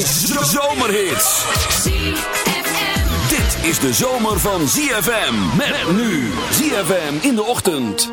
van zomerhits. Dit is de zomer van ZFM. Met nu ZFM in de ochtend.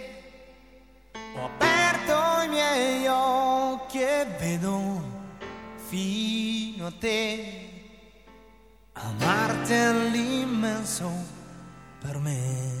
vedo fino a te amarti è l'immenso per me.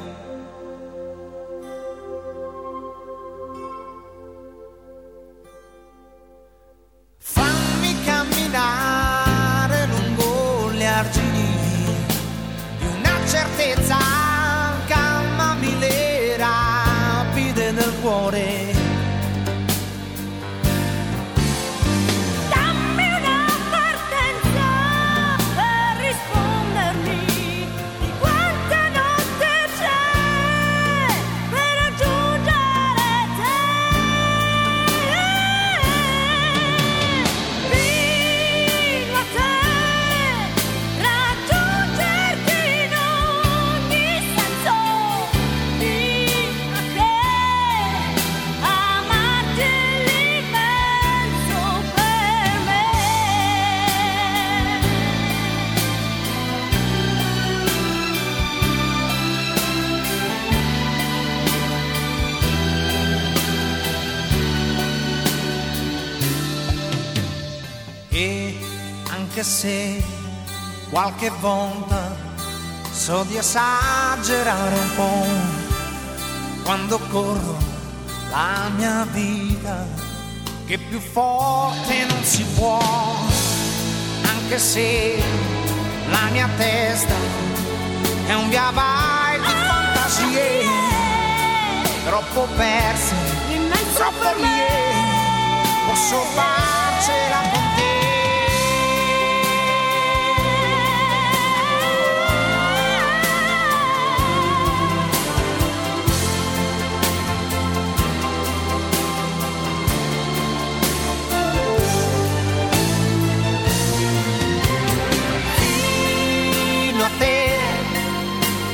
Anche se qualche volta so di esagerare un po' quando corro la mia vita, che più forte non si può, anche se la mia testa è un via vai di fantasie, troppo perse, troppo mie, posso farcela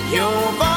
You've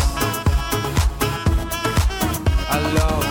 Love.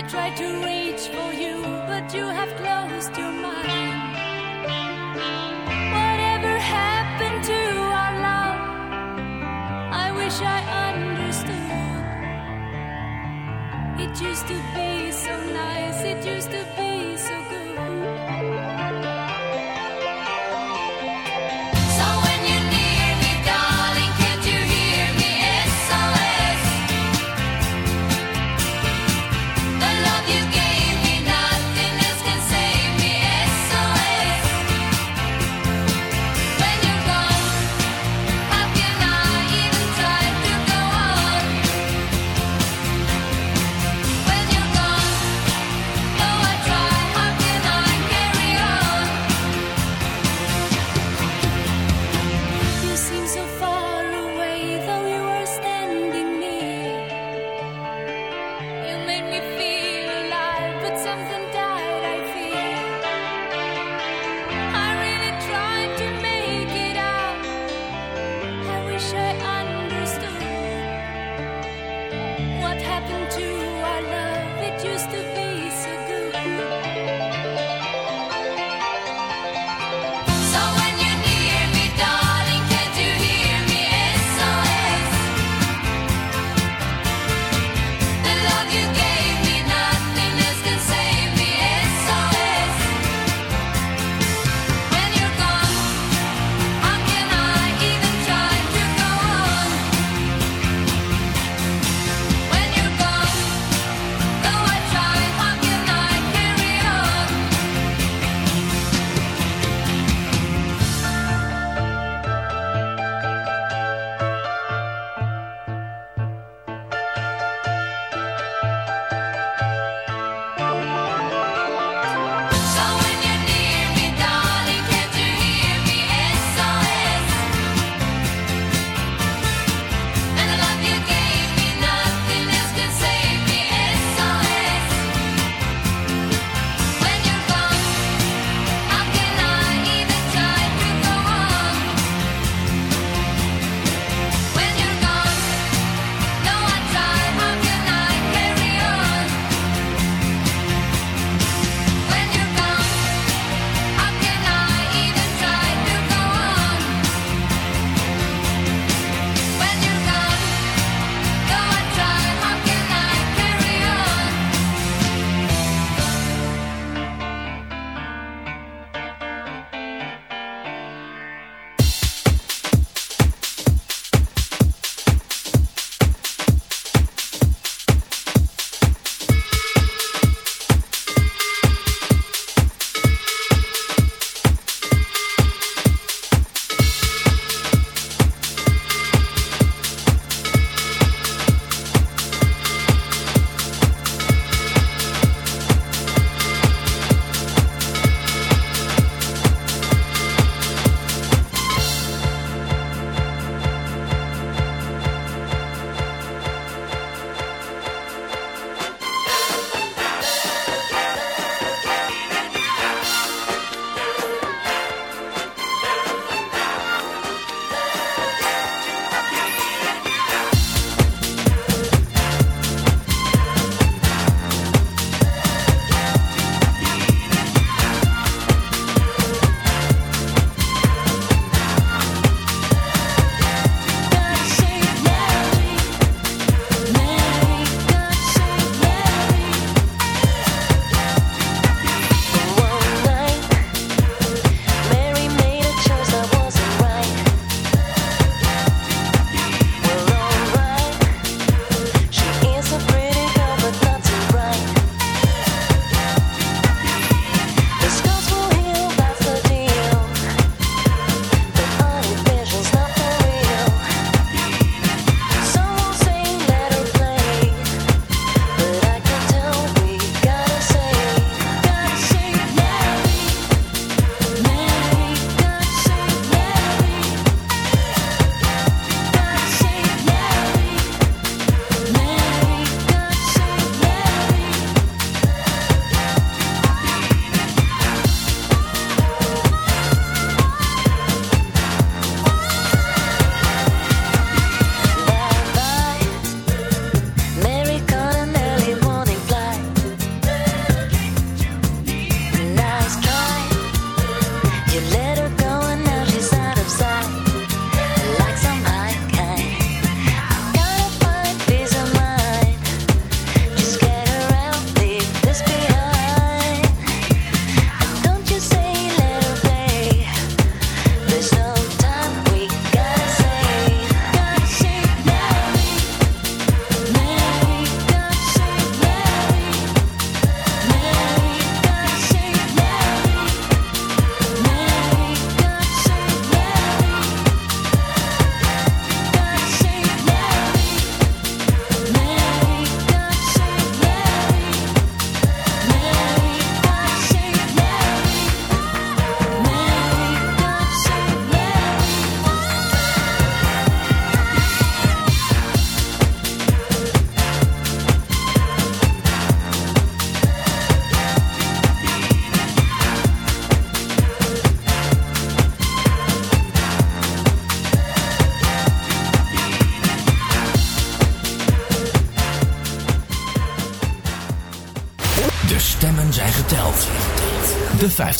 Tried to reach for you, but you have closed your mind. Whatever happened to our love? I wish I understood. It used to be so nice, it used to be so good.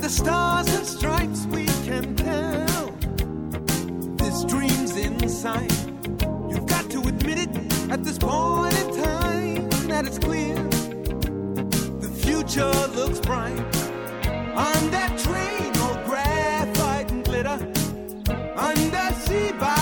the stars and stripes we can tell. This dream's inside. You've got to admit it at this point in time that it's clear. The future looks bright. On that train, all graphite and glitter. Undersea by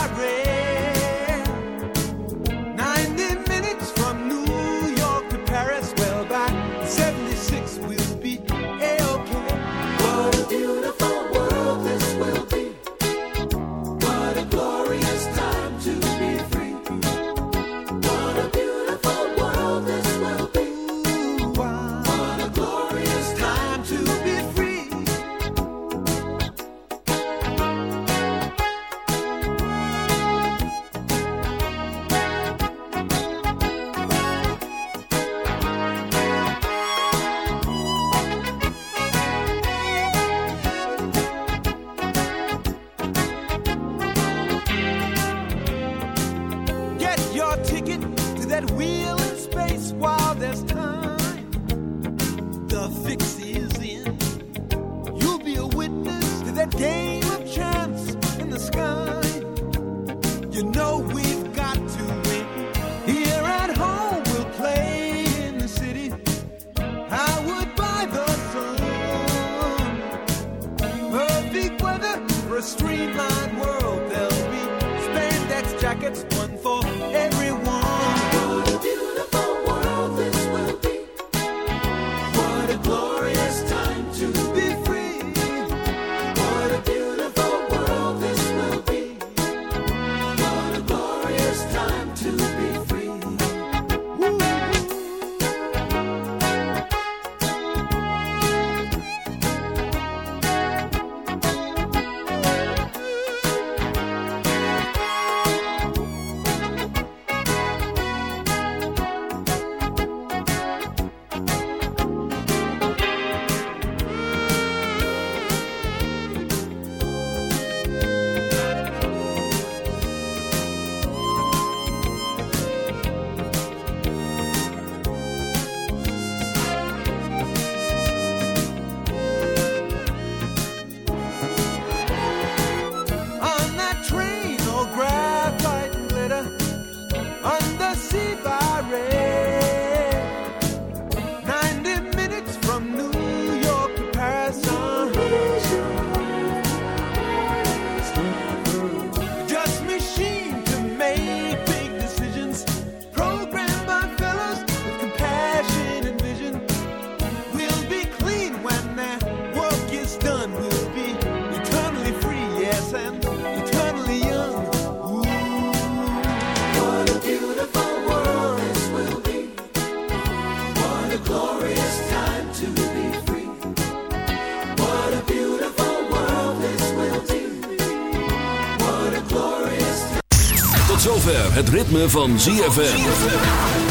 het ritme van ZFM.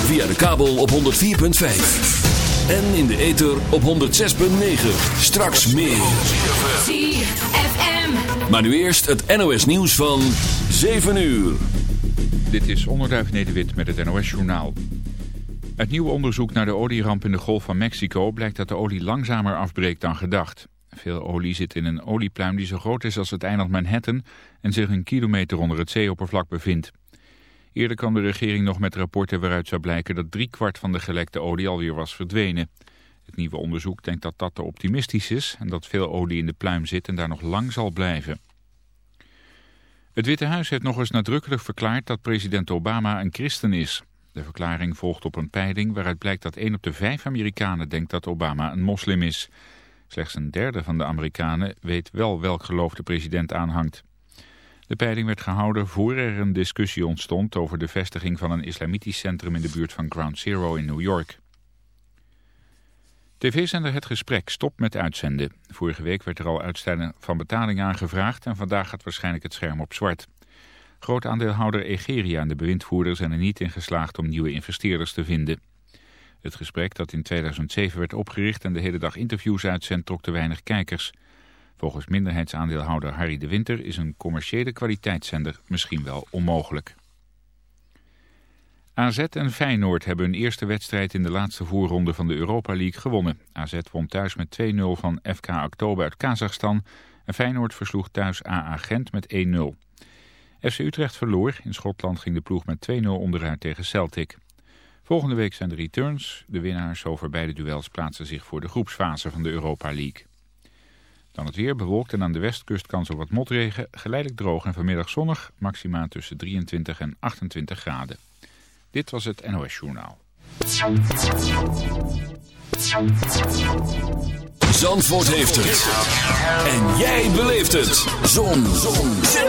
Via de kabel op 104.5. En in de ether op 106.9. Straks meer. ZFM. Maar nu eerst het NOS nieuws van 7 uur. Dit is Onderduif Nederwit met het NOS-journaal. Uit nieuw onderzoek naar de olieramp in de Golf van Mexico blijkt dat de olie langzamer afbreekt dan gedacht. Veel olie zit in een oliepluim die zo groot is als het eiland Manhattan en zich een kilometer onder het zeeoppervlak bevindt. Eerder kwam de regering nog met rapporten waaruit zou blijken dat driekwart van de gelekte olie alweer was verdwenen. Het nieuwe onderzoek denkt dat dat te optimistisch is en dat veel olie in de pluim zit en daar nog lang zal blijven. Het Witte Huis heeft nog eens nadrukkelijk verklaard dat president Obama een christen is. De verklaring volgt op een peiling waaruit blijkt dat 1 op de 5 Amerikanen denkt dat Obama een moslim is. Slechts een derde van de Amerikanen weet wel welk geloof de president aanhangt. De peiling werd gehouden voor er een discussie ontstond over de vestiging van een islamitisch centrum in de buurt van Ground Zero in New York. TV-zender Het Gesprek stopt met uitzenden. Vorige week werd er al uitstellen van betaling aangevraagd en vandaag gaat waarschijnlijk het scherm op zwart. Groot aandeelhouder Egeria en de bewindvoerder zijn er niet in geslaagd om nieuwe investeerders te vinden. Het gesprek dat in 2007 werd opgericht en de hele dag interviews uitzendt trok te weinig kijkers. Volgens minderheidsaandeelhouder Harry de Winter is een commerciële kwaliteitszender misschien wel onmogelijk. AZ en Feyenoord hebben hun eerste wedstrijd in de laatste voorronde van de Europa League gewonnen. AZ won thuis met 2-0 van FK Oktober uit Kazachstan en Feyenoord versloeg thuis AA Gent met 1-0. FC Utrecht verloor. In Schotland ging de ploeg met 2-0 onderuit tegen Celtic. Volgende week zijn de returns. De winnaars over beide duels plaatsen zich voor de groepsfase van de Europa League. Dan het weer, bewolkt en aan de westkust kans op wat motregen. Geleidelijk droog en vanmiddag zonnig. Maxima tussen 23 en 28 graden. Dit was het NOS Journaal. Zandvoort heeft het. En jij beleeft het. Zon. Zon.